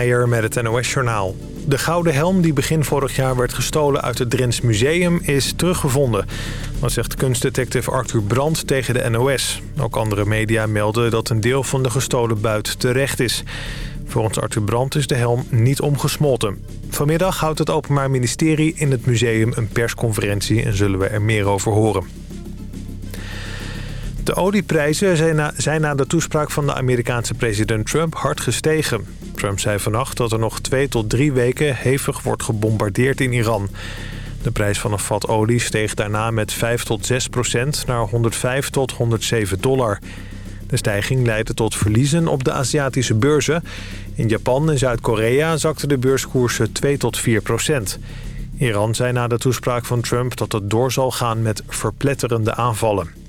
Meijer met het NOS-journaal. De gouden helm die begin vorig jaar werd gestolen uit het Drents Museum is teruggevonden. Dat zegt kunstdetective Arthur Brandt tegen de NOS. Ook andere media melden dat een deel van de gestolen buit terecht is. Volgens Arthur Brandt is de helm niet omgesmolten. Vanmiddag houdt het Openbaar Ministerie in het museum een persconferentie... en zullen we er meer over horen. De olieprijzen zijn na, zijn na de toespraak van de Amerikaanse president Trump hard gestegen. Trump zei vannacht dat er nog twee tot drie weken hevig wordt gebombardeerd in Iran. De prijs van een vat olie steeg daarna met 5 tot 6 procent naar 105 tot 107 dollar. De stijging leidde tot verliezen op de Aziatische beurzen. In Japan en Zuid-Korea zakten de beurskoersen 2 tot 4 procent. Iran zei na de toespraak van Trump dat het door zal gaan met verpletterende aanvallen.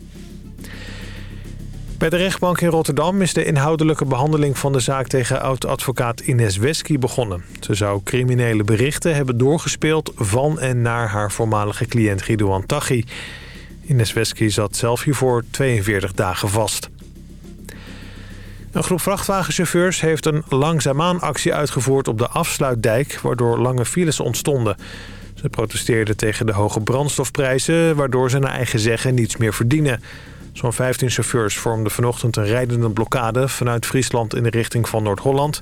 Bij de rechtbank in Rotterdam is de inhoudelijke behandeling van de zaak tegen oud-advocaat Ines Wesky begonnen. Ze zou criminele berichten hebben doorgespeeld van en naar haar voormalige cliënt Ridouan Taghi. Ines Wesky zat zelf hiervoor 42 dagen vast. Een groep vrachtwagenchauffeurs heeft een langzaamaan actie uitgevoerd op de afsluitdijk... waardoor lange files ontstonden. Ze protesteerden tegen de hoge brandstofprijzen... waardoor ze naar eigen zeggen niets meer verdienen... Zo'n 15 chauffeurs vormden vanochtend een rijdende blokkade... vanuit Friesland in de richting van Noord-Holland.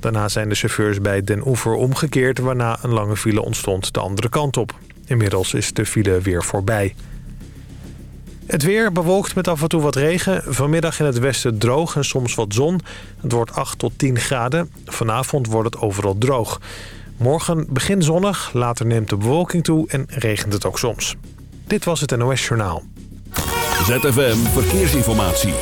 Daarna zijn de chauffeurs bij Den Oever omgekeerd... waarna een lange file ontstond de andere kant op. Inmiddels is de file weer voorbij. Het weer bewolkt met af en toe wat regen. Vanmiddag in het westen droog en soms wat zon. Het wordt 8 tot 10 graden. Vanavond wordt het overal droog. Morgen begin zonnig, later neemt de bewolking toe en regent het ook soms. Dit was het NOS Journaal. ZFM Verkeersinformatie.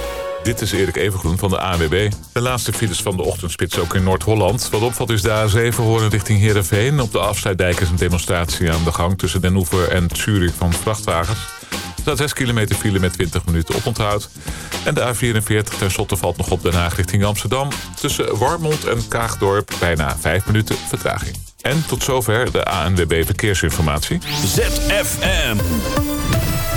Dit is Erik Evengroen van de ANWB. De laatste files van de ochtendspits ook in Noord-Holland. Wat opvalt is de A7 horen richting Heerenveen. Op de afsluitdijk is een demonstratie aan de gang... tussen Den Oever en Zurich van vrachtwagens. Er staat 6 kilometer file met 20 minuten oponthoud. En de A44 ten slotte valt nog op Den Haag richting Amsterdam. Tussen Warmond en Kaagdorp bijna 5 minuten vertraging. En tot zover de ANWB Verkeersinformatie. ZFM.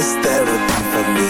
Best therapy for me.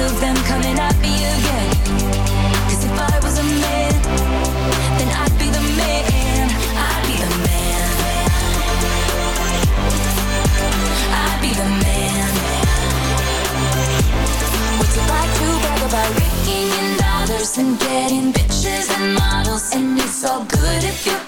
of them coming at me again. Cause if I was a man, then I'd be the man. I'd be the man. I'd be the man. What's it like to brag about raking in dollars and getting bitches and models? And it's all good if you're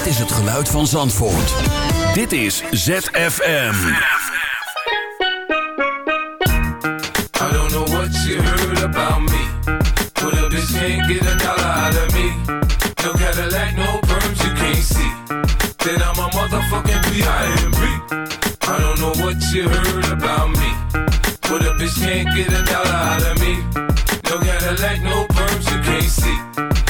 Dit is het geluid van Zandvoort. Dit is ZFM. I don't know what you heard about me. But a bitch can't get a dollar out of me. No Cadillac, no perms, you can't see. Then I'm a motherfucking P.I.M.P. I don't know what you heard about me. But a bitch can't get a dollar out of me. No Cadillac, no perms, you can't see.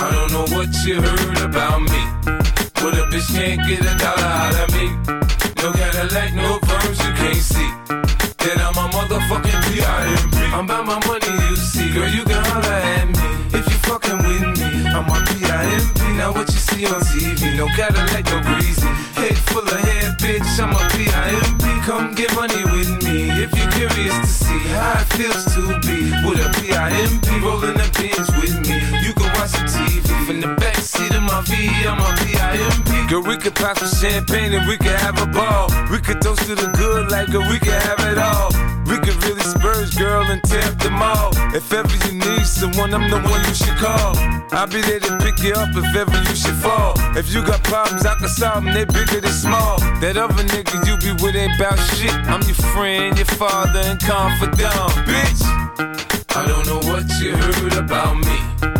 I don't know what you heard about me. But a bitch can't get a dollar out of me. No Cadillac, no perms, you can't see. Then I'm a motherfucking P.I.M.P. I'm about my money, you see. Girl, you can holler at me. If you fucking with me, I'm a P.I.M.P. Now what you see on TV, no Cadillac, no greasy. Head full of hair, bitch, I'm a P.I.M.P. Come get money with me if you're curious to see how it feels to be with a Girl, we could pop some champagne and we could have a ball. We could toast to the good life, girl, we could have it all. We could really spurge, girl, and tear up the mall. If ever you need someone, I'm the one you should call. I'll be there to pick you up if ever you should fall. If you got problems, I can solve them, they bigger than small. That other nigga you be with ain't bout shit. I'm your friend, your father, and confidant, bitch. I don't know what you heard about me.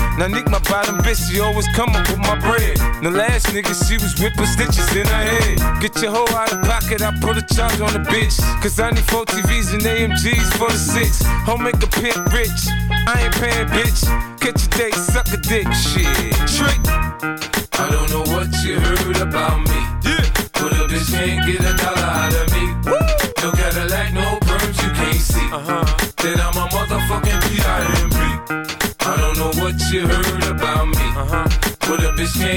Now Nick, my bottom bitch, she always come up with my bread. The last nigga, she was whipping stitches in her head. Get your hoe out of pocket, I put a charge on the bitch. Cause I need four TVs and AMGs for the six. Home make a pimp rich. I ain't paying, bitch. Catch a date, suck a dick, shit. Trick. I don't know what you heard about me. Yeah. But a bitch can't get a dollar out of me.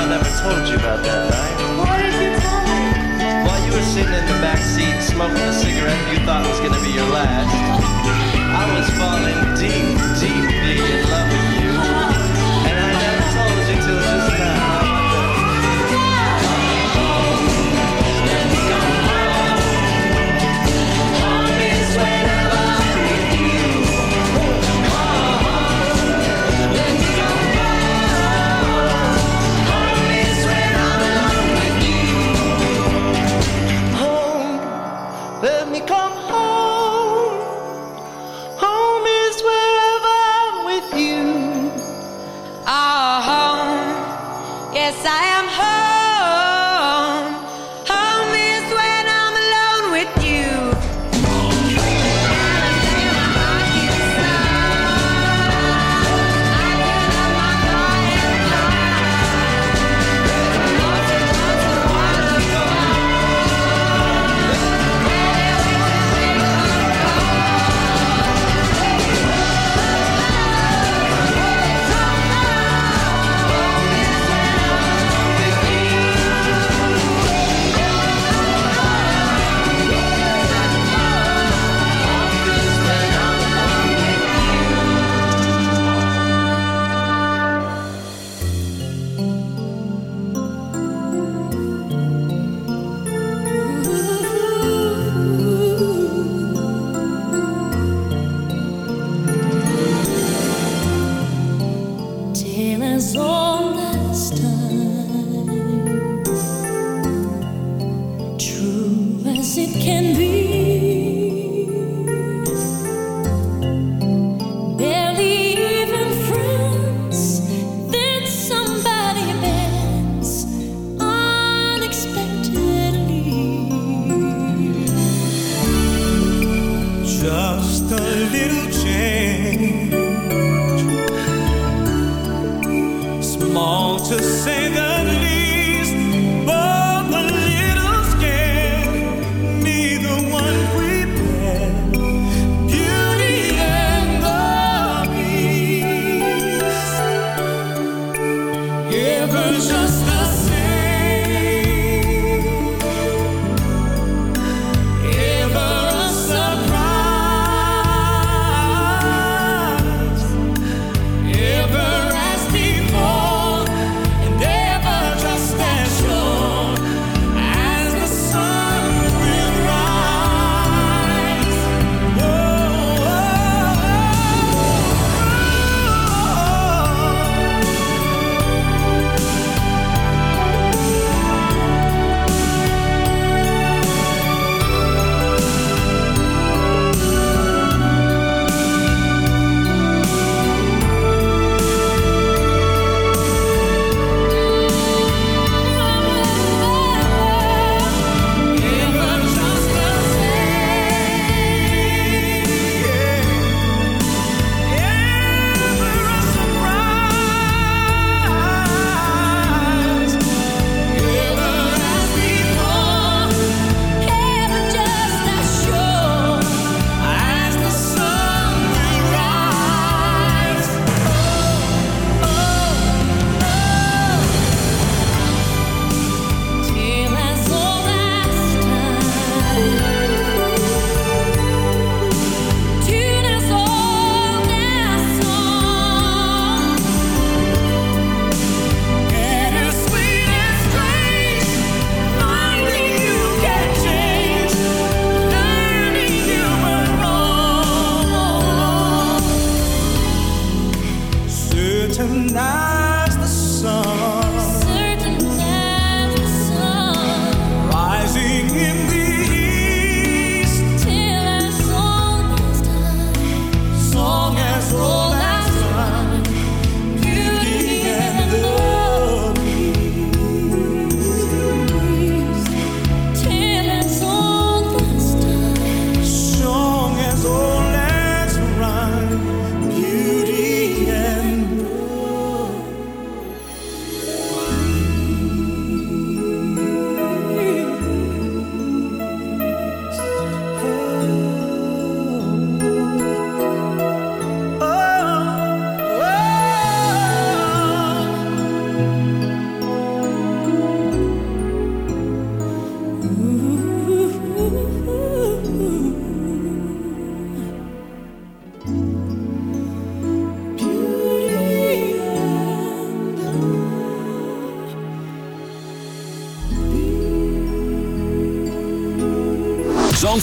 I never told you about that night. Why did you tell me? While you were sitting in the back seat smoking a cigarette you thought was gonna be your last, I was falling deep, deeply in love.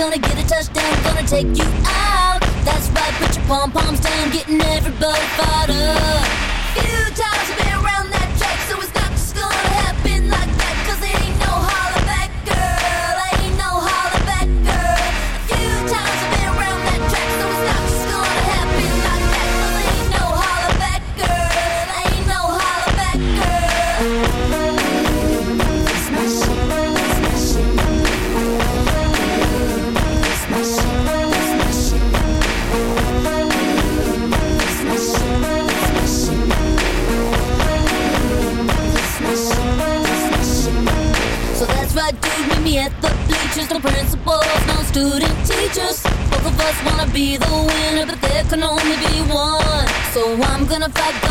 Gonna get a touchdown, gonna take you out. That's right, put your pom poms down, getting everybody fired up.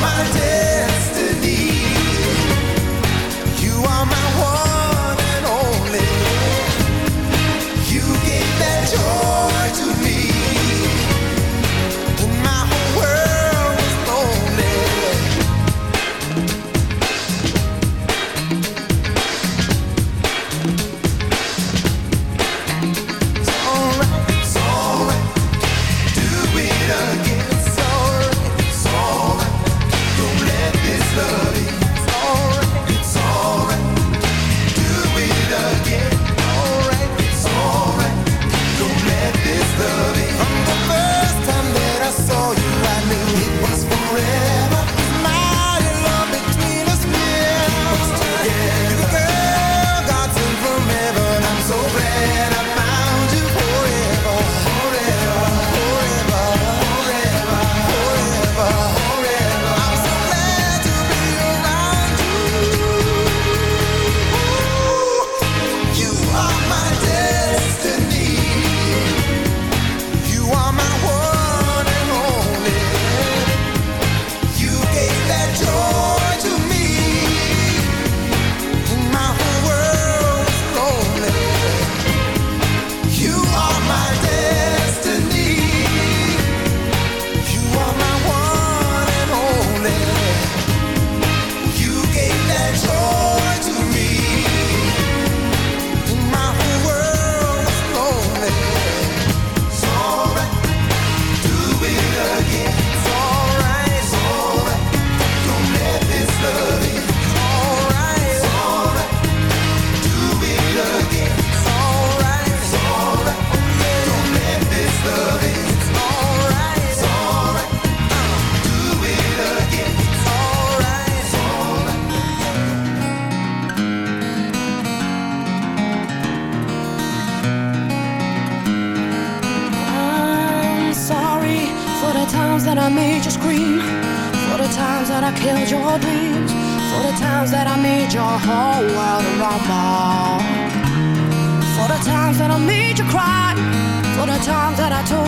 my day. I told